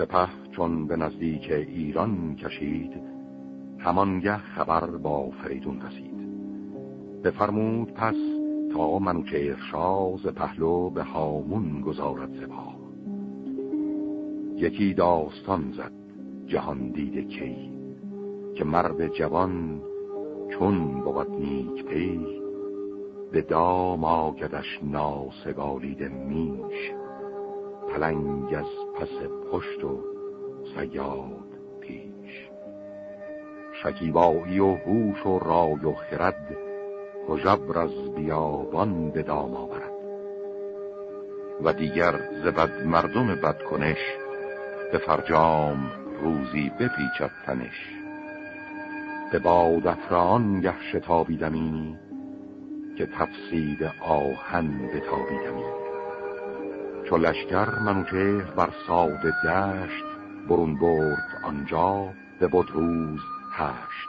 سپه چون به نزدیک ایران کشید همانگه خبر با فریدون رسید. بفرمود پس تا منوچه ارشاز پهلو به هامون گذارد سپاه. یکی داستان زد جهان دیده کی که مرد جوان چون بود نیک پی به دام آگدش ناسگالیده میش پلنگ از پس پشت و سیاد پیش. شکیبایی و هوش و رای و خرد جبر از بیابان به دام آورد. و دیگر زبد مردم بدکنش به فرجام روزی بپیچد تنش. به باد افران گه شتابیدمی که تفسید آهن بتابیدمی چو لشکر منوچه بر ساد دشت برون برد آنجا به بود روز هشت.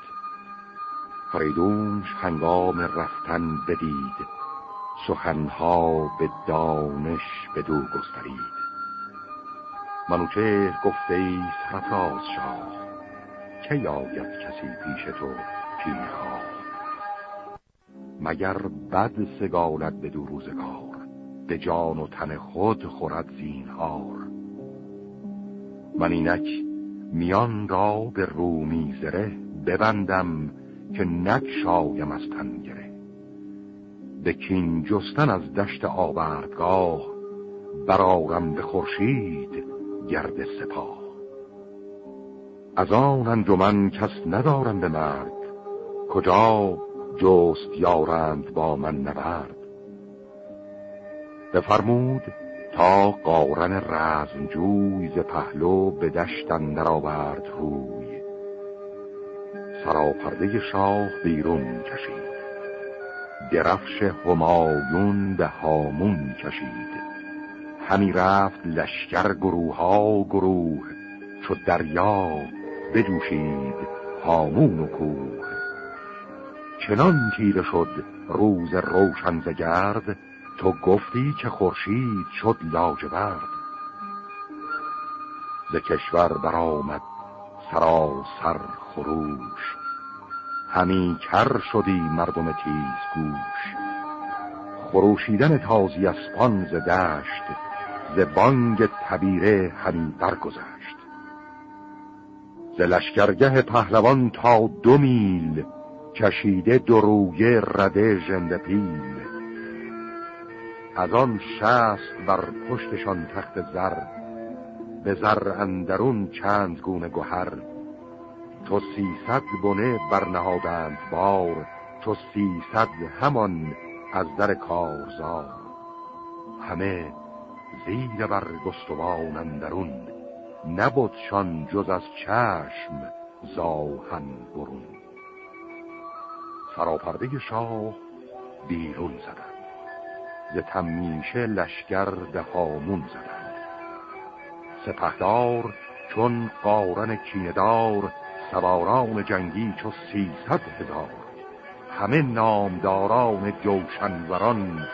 فریدونش هنگام رفتن بدید سخنها به دانش به دو گسترید. منوچه گفته ای سرفراز شاه که یاید کسی پیش تو پیرها؟ مگر بد سگالت به دو روزگار؟ به جان و تن خود خورد زینهار. من اینک میان را به رومی زره ببندم که نکشایم از تن گره به کین جستن از دشت آوردگاه برارم به خورشید گرد سپاه. از آن انجمن کس ندارم به مرد کجا جست یارند با من نبرد؟ بفرمود تا قارن رزمجوی ز پهلو به دشتن نرآورد روی. سراپرده شاه بیرون کشید. درفش همایون به هامون کشید. همی رفت لشکر گروه ها گروه. چو دریا بجوشید هامون و کوه. چنان تیره شد روز روشن زگرد تو گفتی که خورشید شد لاجورد. ز کشور برآمد سراسر خروش. همی کر شدی مردم تیز گوش. خروشیدن تازی اسپان ز دشت ز بانگ تبیره همی برگذشت. ز لشکرگه پهلوان تا دو میل کشیده درویه رده ژنده پیل. از آن شست بر پشتشان تخت زر به زر اندرون چند گونه گوهر. تو سیصد بنه برنهادند بار تو سیصد همان از در کارزار. همه زیر بر گستوان اندرون نبودشان جز از چشم زاهن برون. سراپرده شاه بیرون زدند. ز تمیشه لشکر به هامون زدند. سپهدار چون قارن کیندار سواران جنگی چو سیصد هزار. همه نامداران جوشنوران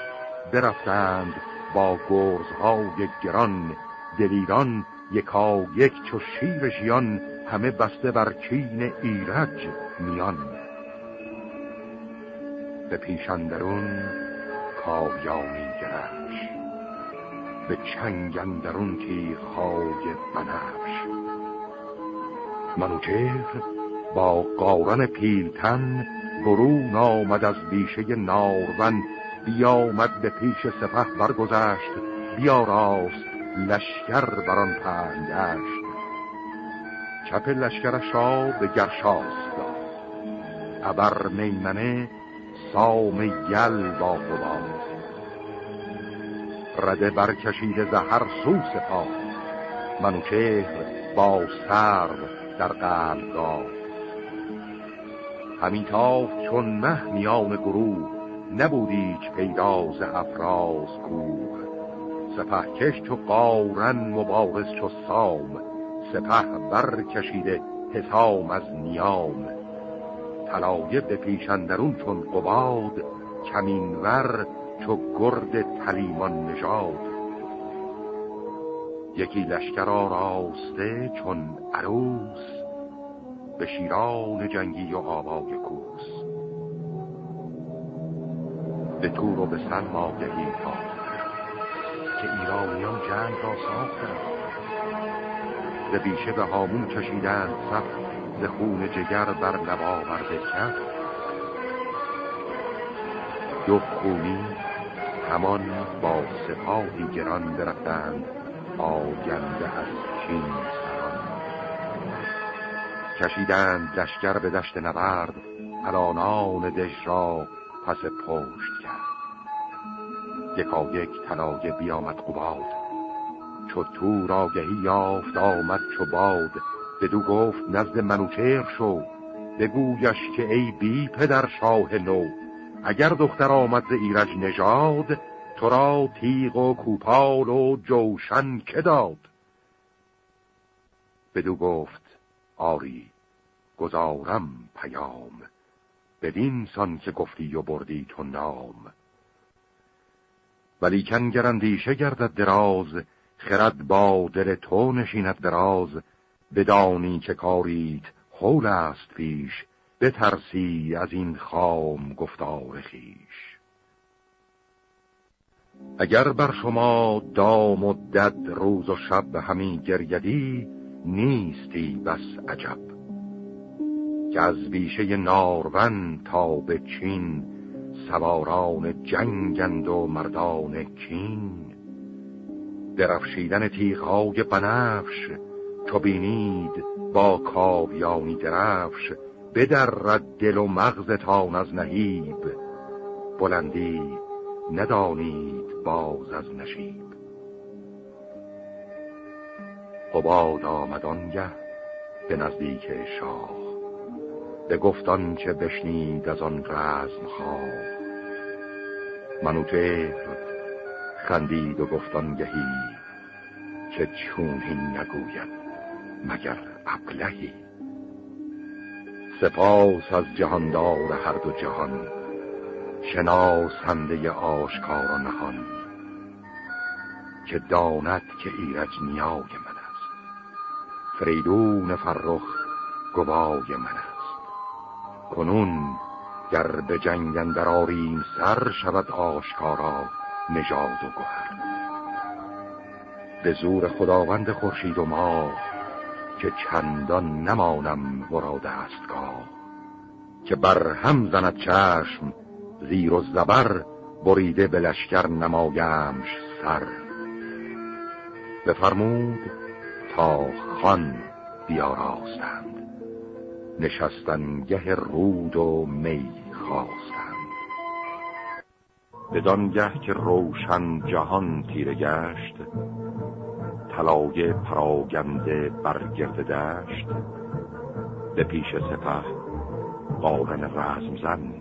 برفتند با گرزهای گران. دلیران یکا یک چو شیر ژیان همه بسته بر کین ایرج میان. به پیشندرون کاویانی گرش به چنگندرون تیرهای بنفش. منوچهر با قارن پیلتن برون آمد از بیشه نارون بیامد به پیش سپه برگذشت. بیا راست لشکر بران پنگشت چپ لشکرش را به گرشاس داد. ابر میمنه سام یل با خدا رده برکشیده زهر سو سپاه. منوچهر با سرو در قلبگاه همین تاف چون مه میان گروه نبودیچ پیداز افراز کوه. سپه کش چو قارن مبارز چو سام سپه بر کشیده حسام از نیام. طلایه به پیشندرون چون قباد کمینور چو گرد تلیمان نژاد. یکی لشکر راسته چون عروس به شیران جنگی و آبای کوس. به تور و به سن ماگهی که ایرانیان جنگ را ساختند به بیشه به هامون کشیدند صف ز خون جگر بر نباورده کف دو خونی همان با سپاهی گران برفتند آگنده از چین سران. کشیدند لشکر به دشت نبرد الانان دش را پس پشت کرد. یکا یک تلاگه بیامد قباد. چو تو راگهی یافت آمد چو باد. بدو گفت نزد منوچهر شو. بگویش که ای بی پدر شاه نو اگر دختر آمد ز ایرج نژاد تو را تیغ و کوپال و جوشن که داد. بدو گفت آری گزارم پیام. بدین سان که گفتی و بردی تو نام. ولی کنگرندیشه گردد دراز خرد با دل تو نشیند دراز. بدانی که کاریت حول است پیش بترسی از این خام گفتار خیش اگر بر شما دام و دد روز و شب همین گریدی نیستی بس عجب. که از بیشه نارون تا به چین سواران جنگند و مردان کین. درفشیدن تیغهای بنفش چو بینید با کاویانی درفش بدرد دل و مغزتان از نهیب. بلندی ندانید باز از نشیب. قباد آمد آنگه به نزدیک شاه. به گفتان که بشنید از آن رزم خواه. منوچهر خندید و گفتان گهی که چونی نگوید. مگر ابلهی؟ سپاس از جهاندار هر دو جهان شناسنده آشکار و نهان که داند که ایرج نیای من است. فریدون فرخ گوای من است. کنون گر به جنگ اندر سر شود آشکارا نژاد و گوهر. به زور خداوند خورشید و ماه که چندان نمانم ورا دستگاه که بر هم زند چشم زیر و زبر بریده به لشکر نمایمش سر. بفرمود تا خان بیاراستند نشستن گه رود و می خواستند. بدانگه که روشن جهان تیره گشت طلایه پراگنده برگرد دشت به پیش سپه قارن رزم زن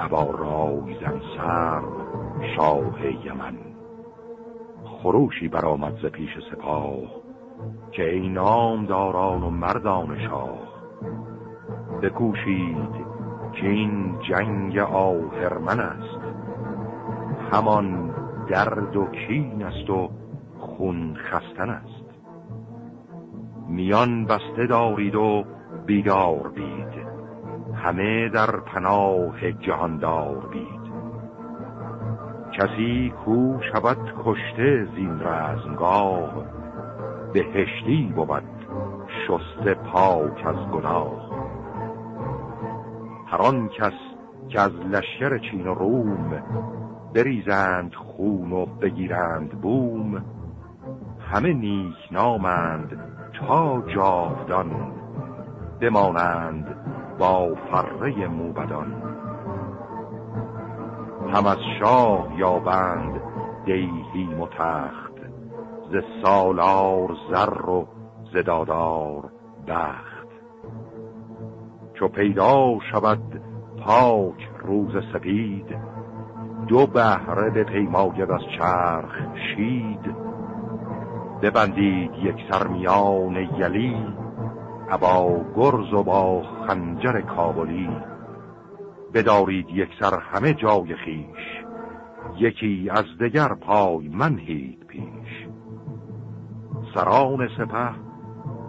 ابا رای زن سر شاه یمن. خروشی برآمد ز پیش سپاه که ای داران و مردان شاه. بکوشید که این جنگ آهرمن است همان درد و کین است و خون خستن است. میان بسته دارید و بیدار بید. همه در پناه جهاندار بید. کسی کو شود کشته زین رزمگاه به هشتی بود شسته پاک از گناه. هر آن کس که از لشکر چین و روم بریزند خون و بگیرند بوم همه نیک نامند تا جاودان. بمانند با فره موبدان. هم از شاه یابند دیهی متخت ز سالار زر و ز دادار بخت. چو پیدا شود پاک روز سپید دو بهره به پیماید از چرخ شید. ببندید یک سرمیان یلی ابا گرز و با خنجر کابلی. بدارید یک سر همه جای خیش یکی از دگر پای منهید پیش. سران سپه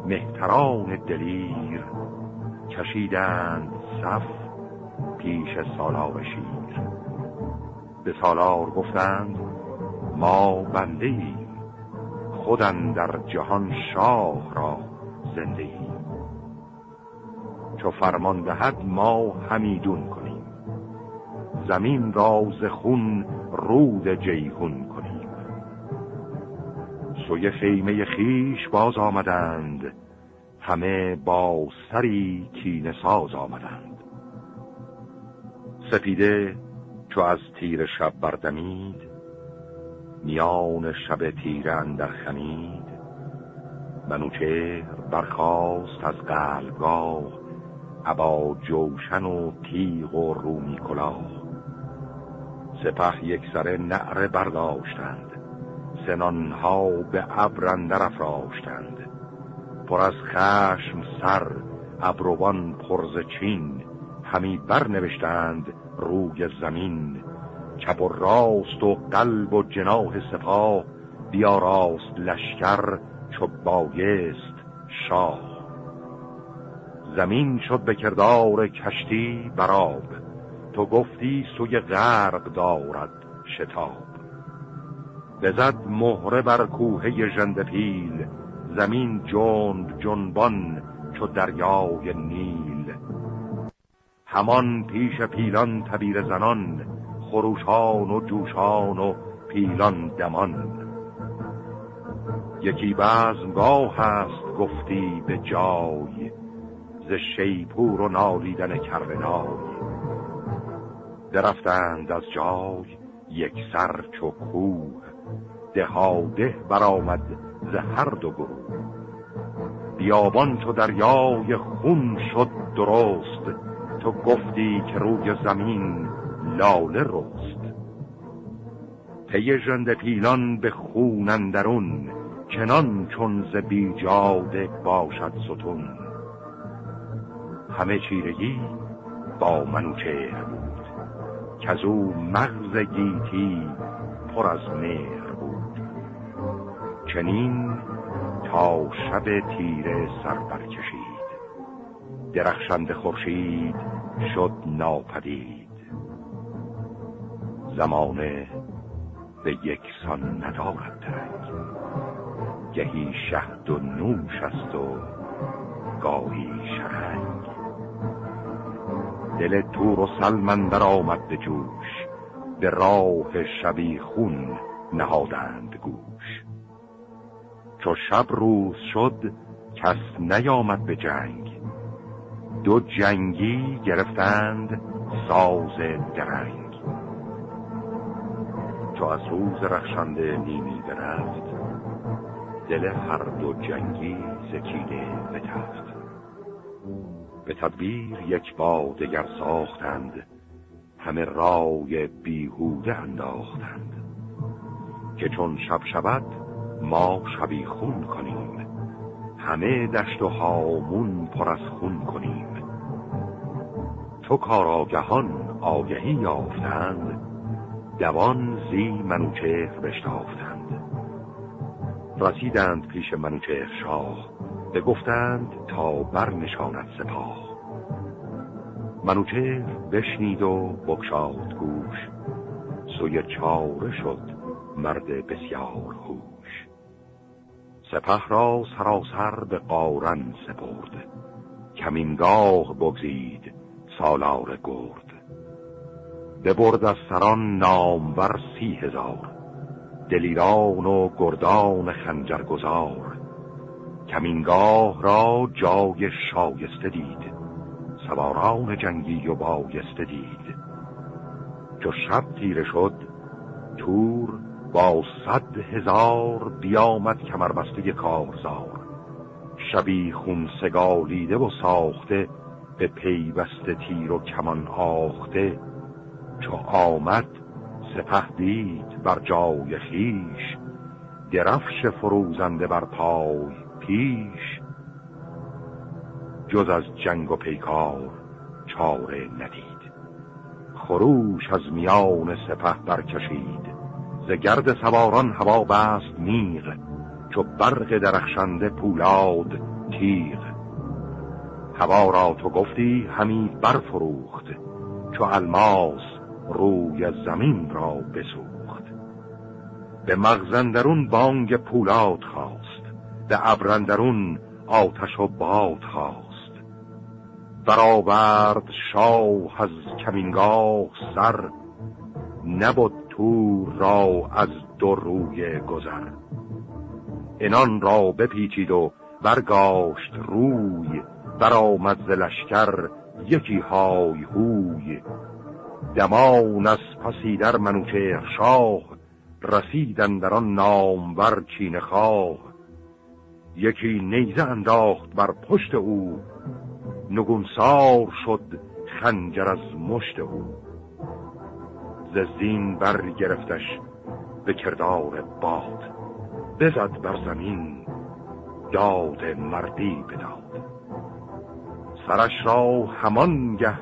مهتران دلیر کشیدند صف پیش سالار شیر. به سالار گفتند ما بنده خودن در جهان شاه را زنده ایم چو فرمان دهد ما همیدون کنیم. زمین را ز خون رود جیهون کنیم. سوی خیمه خیش باز آمدند. همه با سری کین ساز آمدند. سپیده چو از تیر شب بردمید میان شب تیر اندر خمید. منوچهر برخاست از قلبگاه ابا جوشن و تیغ و رومی کلاه. سپه یک سر نعره برداشتند سنانها به ابرندر افراشتند. پر از خشم سر ابروان پرز چین همی برنوشتند روی زمین. چپ و راست و قلب و جناه سپاه بیا راست لشکر چو بایست شاه. زمین شد به کردار کشتی براب تو گفتی سوی غرق دارد شتاب. بزد مهره بر کوهه ژنده پیل زمین جنب جنبان چو دریای نیل. همان پیش پیلان تبیر زنان خروشان و جوشان و پیلان دمان. یکی بزمگاه هست گفتی به جای ز شیپور و نالیدن کرنای درفتند از جای یک سر چو کوه دهاده برآمد ز هر دو گروه. بیابان چو دریای خون شد درست تو گفتی که روی زمین لاله رست. پی ژنده پیلان به خون اندرون چنان چون ز بیجاده باشد ستون. همه چیرگی با منوچهر بود که از او مغز گیتی پر از مهر بود. چنین تا شب تیره سر برکشید درخشند خورشید شد ناپدید. زمانه به یکسان ندارد تنگ گهی شهد و نوش است و گاهی شرنگ دل تور و سلمن در آمد به جوش به راه شبی خون نهادند گوش. چو شب روز شد کس نیامد به جنگ. دو جنگی گرفتند ساز درنگ. چو از روز رخشنده نیمی برفت. دل هر دو جنگی زکیده به تفت به تدبیر یک با دگر ساختند همه رای بیهوده انداختند. که چون شب شود ما شبی خون کنیم. همه دشت و هامون پر از خون کنیم. تو کاراگهان آگهی یافتند دوان زی منوچهر بشتافتند رسیدند پیش منوچهر شاه بگفتند تا بر نشاند سپاه. منوچهر بشنید و بکشاد گوش. سوی چاره شد مرد بسیار خوش. سپه را سراسر به قارن سپرد. کمینگاه بگزید سالار گرد. ببرد از سران نامور سی هزار دلیران و گردان خنجرگزار. کمینگاه را جای شایسته دید سواران جنگی و بایسته دید. چو شب تیره شد تور با صد هزار بیامد کمربسته کارزار. شبی خون سگالیده و ساخته به پیوسته تیر و کمان آخته چو آمد سپه دید بر جای خیش درفش فروزنده بر پای پیش. جز از جنگ و پیکار چاره ندید. خروش از میان سپه برکشید. ز گرد سواران هوا بست میغ چو برق درخشنده پولاد تیغ. هوا را تو گفتی همی برفروخت چو الماس روی زمین را بسوخت. به مغزندرون بانگ پولاد خواست. به ابرندرون آتش و باد خواست. برآورد شاه از کمینگاه سر. نبود تور را از دو روی گذر. انان را بپیچید و برگاشت روی. برآمد ز لشکر یکی های هوی. دمان از پسی در منوچهر شاه رسیدن در آن نامور چین خواه. یکی نیزه انداخت بر پشت او نگونسار شد خنجر از مشت او. ز زین برگرفتش به کردار باد بزد بر زمین داد مردی بداد. سرش را همانگه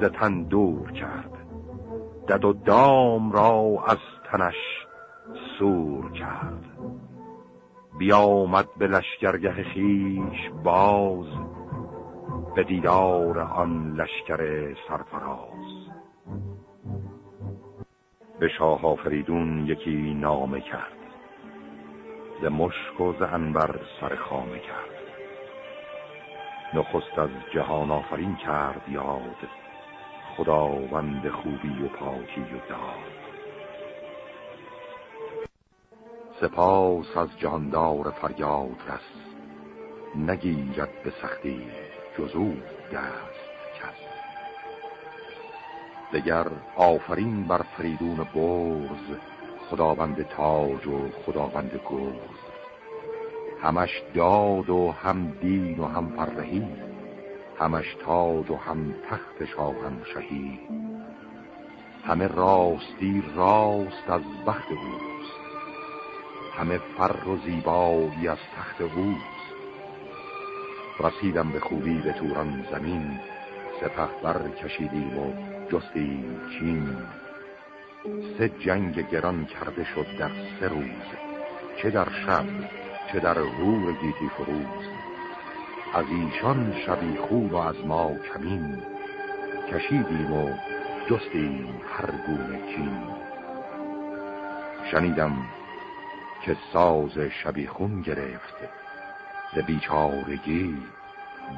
ز تن دور کرد. دد و دام را از تنش سور کرد. بیامد به لشکرگه خیش باز به دیدار آن لشکر سرفراز. به شاه آفریدون یکی نامه کرد ز مشک و ز انبر سر خامه کرد. نخست از جهان آفرین کرد یاد خداوند خوبی و پاکی و داد. سپاس از جاندار فریاد رس نگیرد به سختی جزو دست کس. دگر آفرین بر فریدون برز خداوند تاج و خداوند گرز. همش داد و هم دین و هم فرهی. همش تاج و هم تخت شهی. همه راستی راست از بخت اوست. همه فر و زیبایی از تخت اوست. رسیدم به خوبی به توران زمین سپه بر کشیدیم و جستیم چین. سه جنگ گران کرده شد در سه روز. چه در شب چه در رور گیتی فروز. از ایشان شبی خوب و از ما کمین. کشیدیم و جستیم هر گونه چین. شنیدم که ساز شبی خون گرفت. ز بیچارگی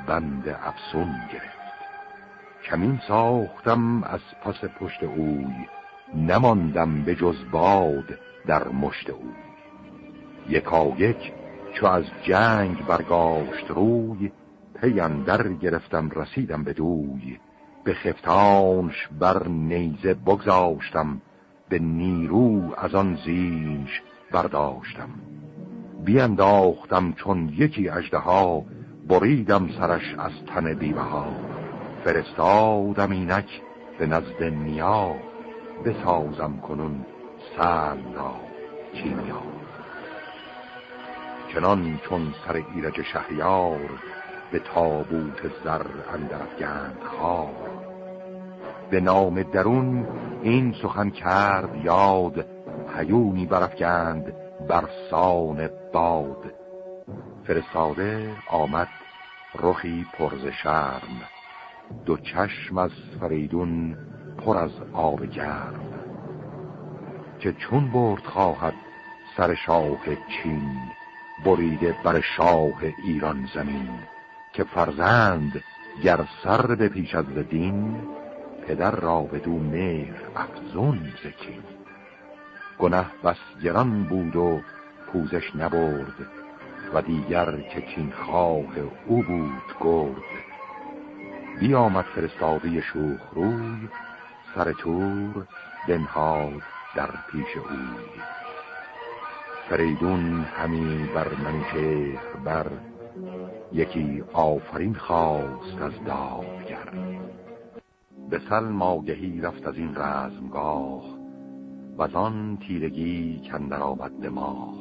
بند افسون گرفت. کمین ساختم از پس پشت اوی نماندم به جز باد در مشت اوی. یکا یک چو از جنگ برگاشت روی پیندر گرفتم رسیدم به دوی. به خفتانش بر نیزه بگذاشتم به نیرو از آن زینش برداشتم. بینداختم چون یکی ها بریدم سرش از تن بیوه ها فرستادم اینک به نزد نیا بسازم کنون سر را چینیا چنان چون سر ایرج شهریار به تابوت زر اندرفگند خار به نام درون این سخن کرد یاد هیونی برفگند بر سان باد. فرستاده آمد رخی پرز شرم دو چشم از فریدون پر از آب گرم. که چون برد خواهد سر شاه چین بریده بر شاه ایران زمین که فرزند گر سر پیش از دین پدر را به دو مهر افزون زکین. گنه بس گران بود و پوزش نبرد و دیگر که کین خواه او بود گرد. بیامد فرستاده شوخ روی سر تور بنهاد در پیش اوی. فریدون همی بر منوچهر بر یکی آفرین خواست از دادگر. به سلم آگهی رفت از این رزمگاه و از آن تیرگی کندر آمد ماه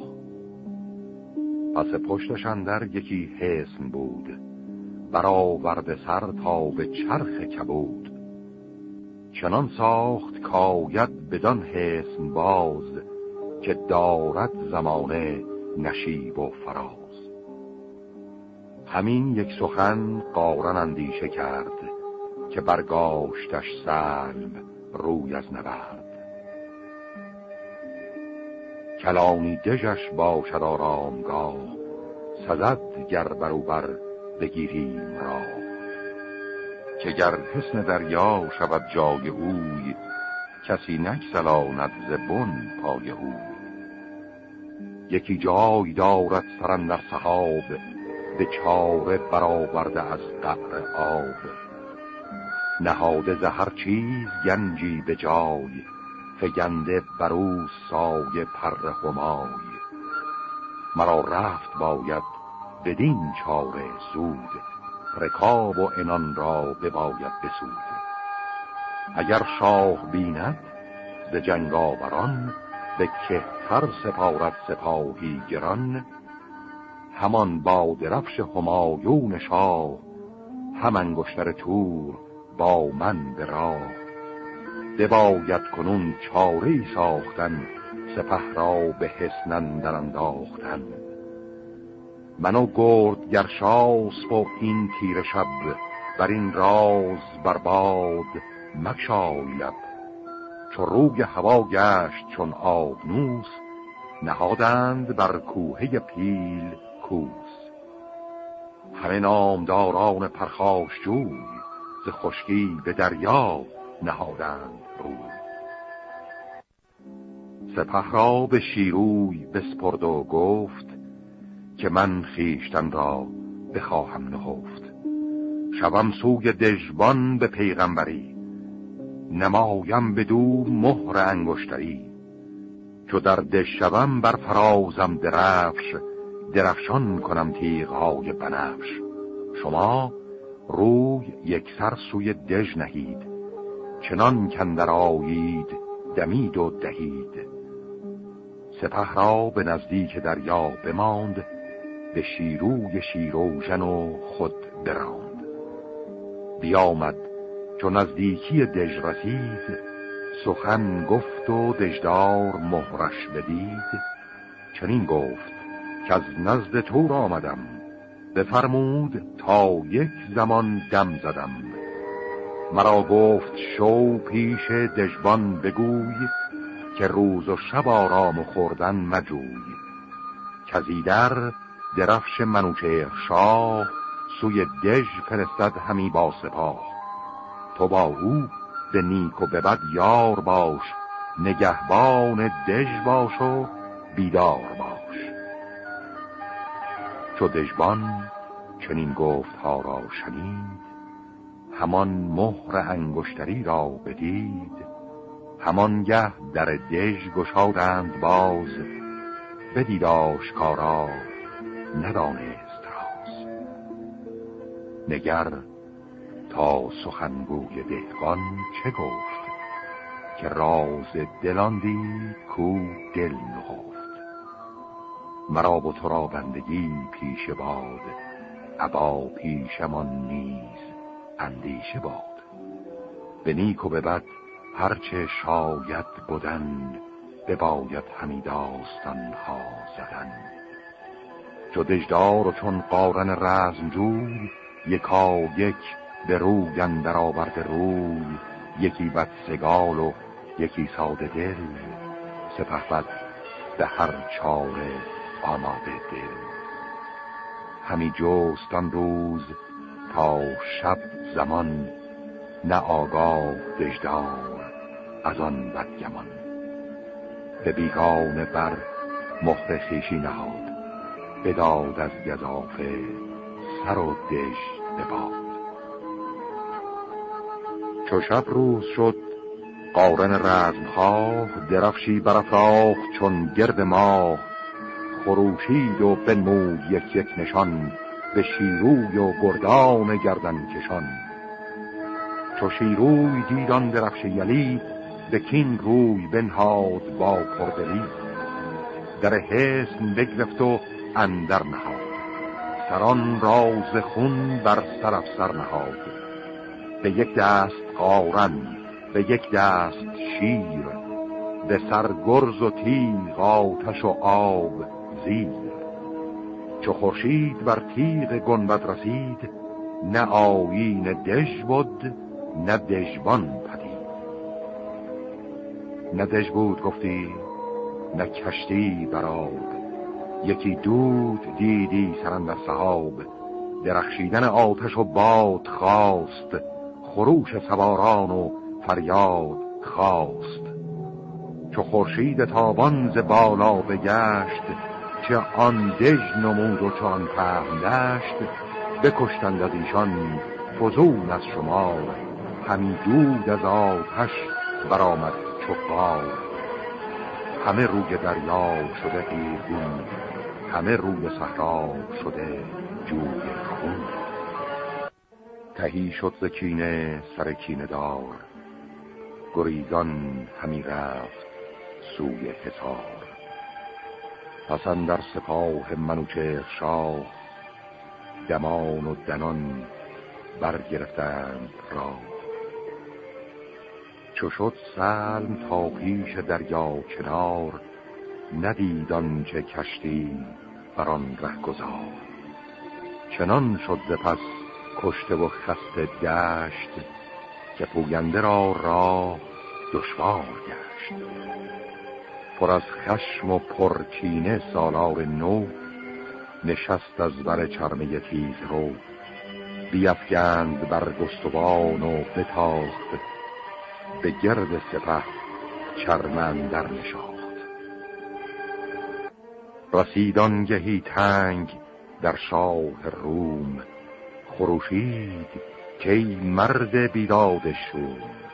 پس پشتش اندر یکی حسن بود برآورد سر تا به چرخ کبود. چنان ساخت کاید بدان حسن باز که دارد زمانه نشیب و فراز. همین یک سخن قارن اندیشه کرد که برگاشتش سلم روی از نبرد. کلانی دژش باشد آرامگاه سزد گر بروبر بگیریم را که گر حسن دریا شود جای اوی کسی نکسلاند زبون پای او یکی جای دارد سرن در صحاب به چاره برآورده از قبر آب. نهاده زهر چیز گنجی به جای فگنده برو سایه پر همای. مرا رفت باید بدین چاره زود رکاب و انان را بباید بسود. اگر شاه بیند ز جنگاوران به کهتر سپارت سپاهی گران همان با درفش همایون شاه هم انگشتر تور با من به راه. بباید کنون چاره ساختن سپه را به حسنن در انداختن. منو گرد گرشاس و این تیر شب بر این راز برباد مکشای چو روی هوا گشت چون آبنوس نهادند بر کوهه پیل کوس. همه نامداران پرخاشجوی ز خشکی به دریا نهادند روی. سپه را به شیروی بسپرد و گفت که من خیشتن را بخواهم نهفت. شوم سوی دژبان به پیغمبری نمایم دو مهر انگشتری. چو در دشوم بر فرازم درفش درفشان کنم تیغهای بنفش. شما روی یک سر سوی دژ نهید چنان کندر آیید دمید و دهید. سپه را به نزدیک دریا بماند به شیروی شیروژن و خود براند. بیامد چون نزدیکی دژ رسید سخن گفت و دژدار مهرش بدید. چنین گفت که از نزد تو آمدم بفرمود تا یک زمان دم زدم. مرا گفت شو پیش دژبان بگوی که روز و شب آرام و خوردن مجوی. کزیدر درفش منوچه شاه سوی دژ فرستد همی با سپاه. تو با او به نیک و به بد یار باش نگهبان دژ باش و بیدار باش. چو دژبان چنین گفت ها را شنید همان مهر انگشتری را بدید گه در دژ گشادند باز بدید آشکارا ندانست راز. نگر تا سخنگوی دهقان چه گفت که راز دلان دید کو دل نهفت. مرا و تو را بندگی پیش باد ابا پیشمان نیز اندیشه باد. به نیک و به بد هرچه شاید بودن بباید همی داستان ها زدن. چو دژدار و چون قارن رزم جوی یکا یک به روی اندر آورده روی یکی بد سگال و یکی ساده دل سپه بد به هر چاره آماده دل. همی جستان روز تا شب زمان نه آگاه دژدار از آن بدگمان. به بیگانه بر مهر خیشی نهاد بداد از گذافه سر و دژ بباد چو شب روز شد قارن رزمخواه درفشی برافراخت چون گرد ماه. خروشید و بنمود یک یک نشان به شیروی و گردان گردن کشان. چو شیروی دیدان درفش یلی به کین روی بنهاد با پردلی در حسن بگرفت و اندر نهاد. سران راز خون بر سر نهاد. به یک دست قارن به یک دست شیر به سر گرز و تیغ آتش و آب زیر. چو خورشید بر تیغ گنبد رسید نه آیین دژ بود نه دژبان پدید. نه دژ بود گفتی نه کشتی براب یکی دود دیدی سرندر صحاب درخشیدن آتش و باد خواست. خروش سواران و فریاد خواست. چو خورشید تابان ز بالا بگشت چه آن دژ نمود و چه آن پهن دشت بکشتند از ایشان فزون از شمار. همی دود از آتش برآمد چوبار همه روی دریا شده قیرگون همه روی صحرا شده جوی خون. تهی شد ز کینه سر کینه دار. گریزان همی رفت سوی حصار. پسند در سپاه منوچه شاه دمان و دنان برگرفتند را. چو شد سلم تا پیش دریا کنار ندیدان چه کشتی بر آن ره گذار چنان شد پس کشته و خسته دشت که پوینده را راه دشوار گشت. پر از خشم و پرچینه سالار نو نشست از بر چرمه تیز رو بیفگند بر گستوان و بتاخت به گرد سپه چرمن در نشاخت. رسیدان گهی تنگ در شاه روم خروشید که مرد بیداد شد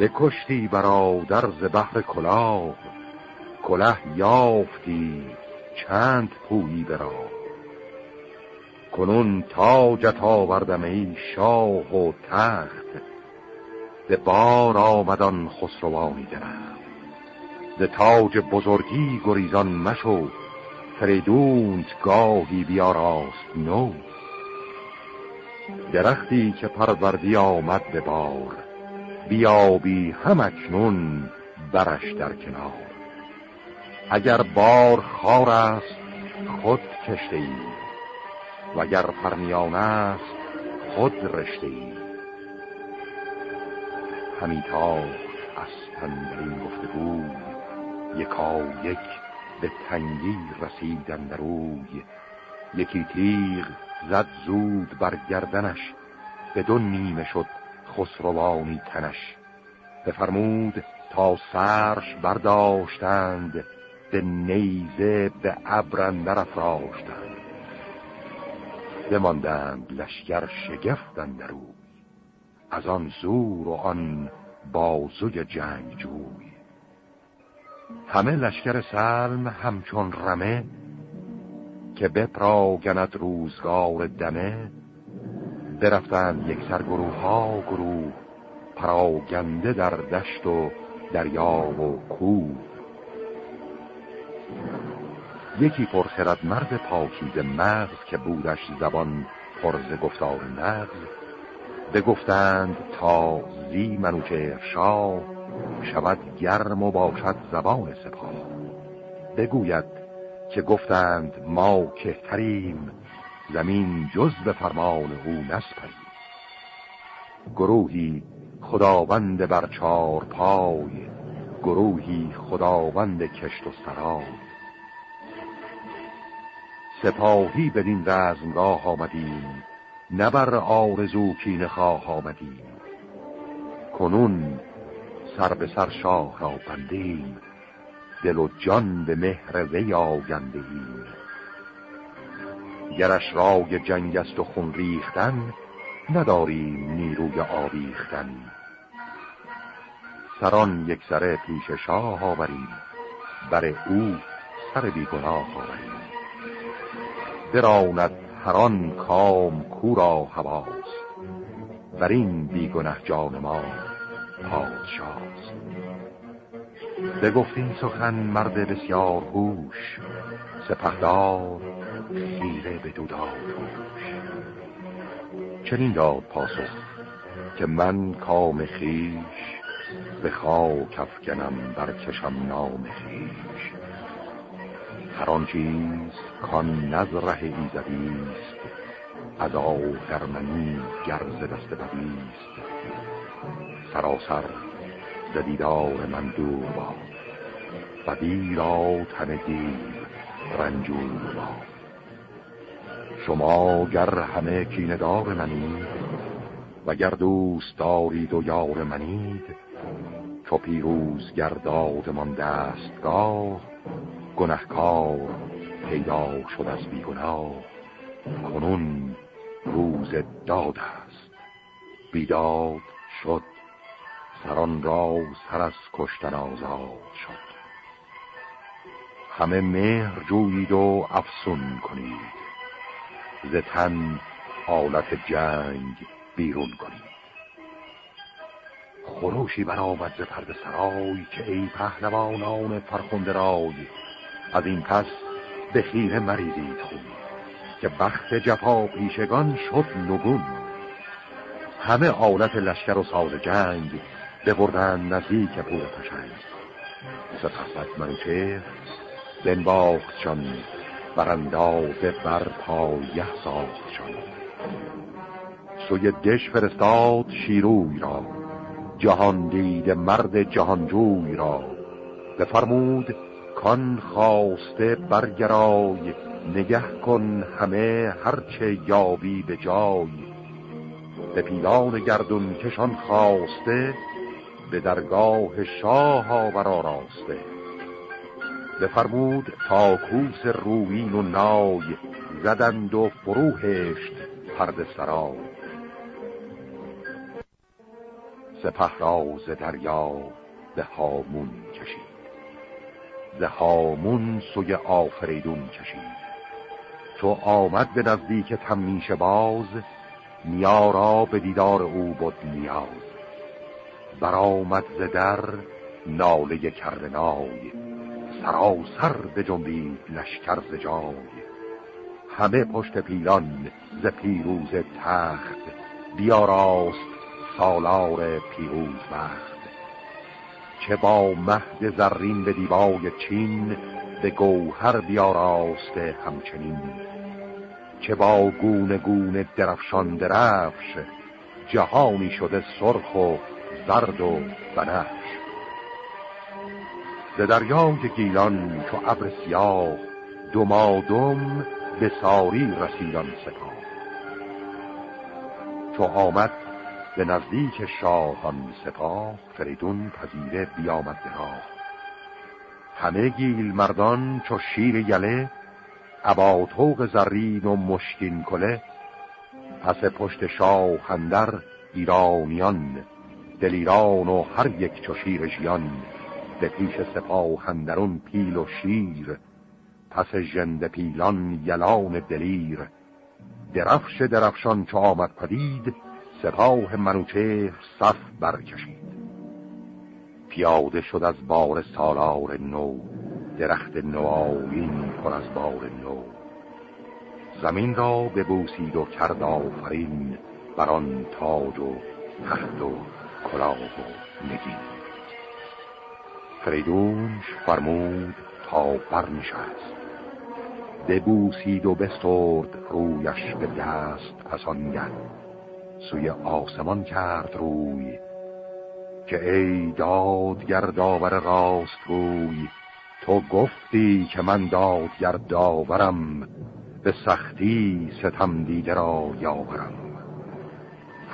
بکشتی برادر ز بحر کلاه کله یافتی چند پویی برا کنون تاجت آوردم ای شاه و تخت به بار آمدان خسروانی درخت. ز تاج بزرگی گریزان مشو فریدونت گاهی بیاراست نو. درختی که پروردی آمد به بار بیابی همکنون برش در کنار. اگر بار خار است خود کشته ای. و اگر پرمیان است خود رشته ای. همی تا از تندرین گفتگو یکا یک به تنگی رسیدن روی یکی تیغ زد زود بر گردنش به دو نیمه شد خسروانی تنش. بفرمود تا سرش برداشتند به نیزه به ابرندر افراشتند بماندند لشگر شگفتند در از آن زور و آن بازوی جنگ جوی همه لشکر سلم همچون رمه که بپراگند روزگار دمه برفتند یک سر گروه ها گروه پراگنده در دشت و دریا و کوه. یکی پرخرد مرد پاکیز مغز که بودش زبان پرز گفتار نغز بگفتند تا زی منوچه شاه شود گرم و باشد زبان سپاه. بگوید که گفتند ما کهتریم زمین جز به فرمان او نسپریم. گروهی خداوند بر چار پای گروهی خداوند کشت و سرای. سپاهی بدین رزمگاه آمدیم نه بر آرزو کین خواه آمدیم. کنون سر به سر شاه را بندیم. دل و جان به مهر وی آگنده ایم گرش رای جنگ است و خون ریختن نداریم نیروی آویختن. سران یک سره پیش شاه آوریم بر او سر بیگناه آوریم. براند هران کام کورا هواست بر این بیگنه جان ما پادشاست. بگفتین سخن مرد بسیار هوش سپهدار خیره به دودار چنین داد پاسخ که من کام خیش به خاک افکنم بر کشم نام خیش هر آن چیز کان نظره ایزدیست از آهرمنی گرز دست بدیست. سراسر ز دیدار من دور با. بدی را تن دیو رنجور با. شما گر همه کیندار منید و گر دوست دارید و یار منید چو پیروز گردادمان دستگاه گنهکار پیدا شد از بیگناه. کنون روز داد است. بیداد شد. سران را سر از کشتن آزاد شد. همه مهر جویید و افسون کنید. ز تن حالت جنگ بیرون کنید. خروشی برآمد ز پرد سرای که ای پهلوانان فرخنده رای. از این پس به خیره مریزید خون که بخت جفا پیشگان شد نگون. همه آلت لشکر و ساز جنگ ببردن نزدیک پور پشنگ سپس منوچه بنباخت چون براندازه بر پایه ساختشان سوی دش فرستاد شیروی را جهان دید مرد جهانجوی را. بفرمود کان خواسته برگرای نگه کن همه هرچه یابی به جای. به پیلان گردون کشان خواسته به درگاه شاه آورا راسته بفرمود تا کوس روین و نای زدند و فروهشت پرد سرای. سپه را ز دریا به هامون کشید. ز هامون سوی آفریدون کشید. تو آمد به نزدیک تمیش باز نیارا به دیدار او بود نیاز. برآمد ز در ناله کردنای سراسر به جنبید لشکر ز جای. همه پشت پیلان ز پیروز تخت بیاراست سالار پیروز بخت. چه با مهد زرین به دیبای چین به گوهر بیاراسته همچنین. چه با گونه گونه درفشان درفش جهانی شده سرخ و زرد و بنفش ز دریای گیلان چو ابر سیاه دمادم به ساری رسیدان سپاه. چو آمد به نزدیک شاهان سپاه فریدون پذیره بیامد به راه. همه گیل مردان چو شیر یله ابا توق زرین و مشکین کله پس پشت شاه اندر ایرانیان دلیران و هر یک چو شیر ژیان به پیش سپاه اندرون پیل و شیر پس ژنده پیلان یلان دلیر. درفش درفشان چو آمد پدید سپاه منوچهر صف برکشید. پیاده شد از بار سالار نو درخت نوآیین پر از بار نو. زمین را ببوسید و کرد آفرین بر آن تاج و تخت و کلاه و نگین. فریدونش فرمود تا برنشست ببوسید و بسترد رویش به دست پس سوی آسمان کرد روی که ای دادگر داور راست روی تو گفتی که من دادگر داورم به سختی ستم دیده را یاورم.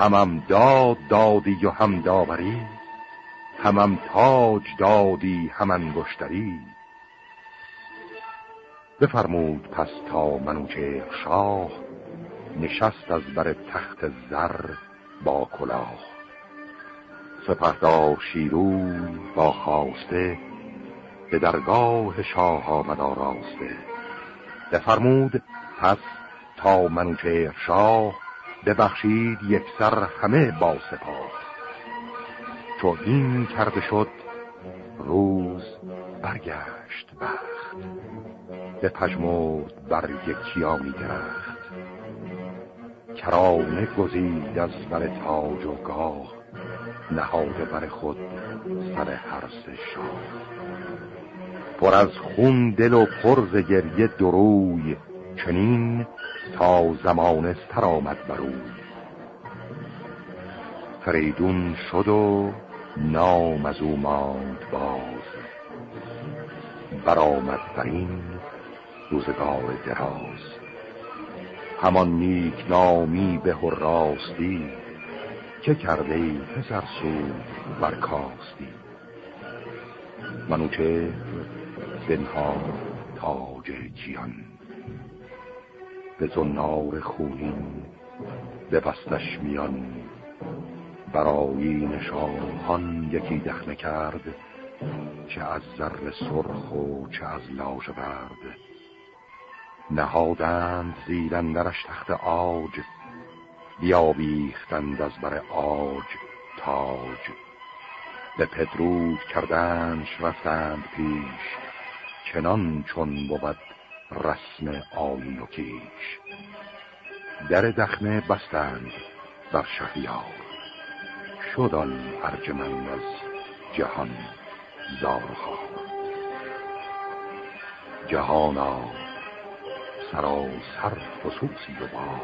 همم داد دادی و هم داوری همم تاج دادی هم گشتری بفرمود پس تا منوچه شاه نشست از بر تخت زر با کلاه. سپهدار شیروی با خواسته به درگاه شاه آمد آراسته. بفرمود پس تا منوچه شاه ببخشید یک سر همه با سپاه چو این کرده شد روز برگشت بخت. به پشمرد بر یکیانی درخت کرانه گزید از بر تاج و گاه نهاده بر خود سر هر شاه. پر از خون دل و پرز گریه دروی چنین تا زمان ستر آمد برو فریدون شد و نام از او ماند باز. برآمد بر این روزگار دراز. همان نیک نامی به راستی که کرده ای پسر سود برکاستی منوچه بنها تاج جیان به زنار خونین به پستش میان. برای نشاهان یکی دخنه کرد چه از زر سرخ و چه از لاش برد. نهادند زیرندرش تخت آج بیابیختند از بر آج تاج. به پدرود کردنش رفتند پیش چنان چون بود رسم آین و کیش. در دخمه بستند بر شهریار. شد آن ارجمند از جهان زارخوار جهانا سراسر خصوصی و با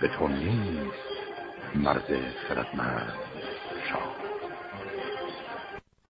به تو نیست مرد خردمند.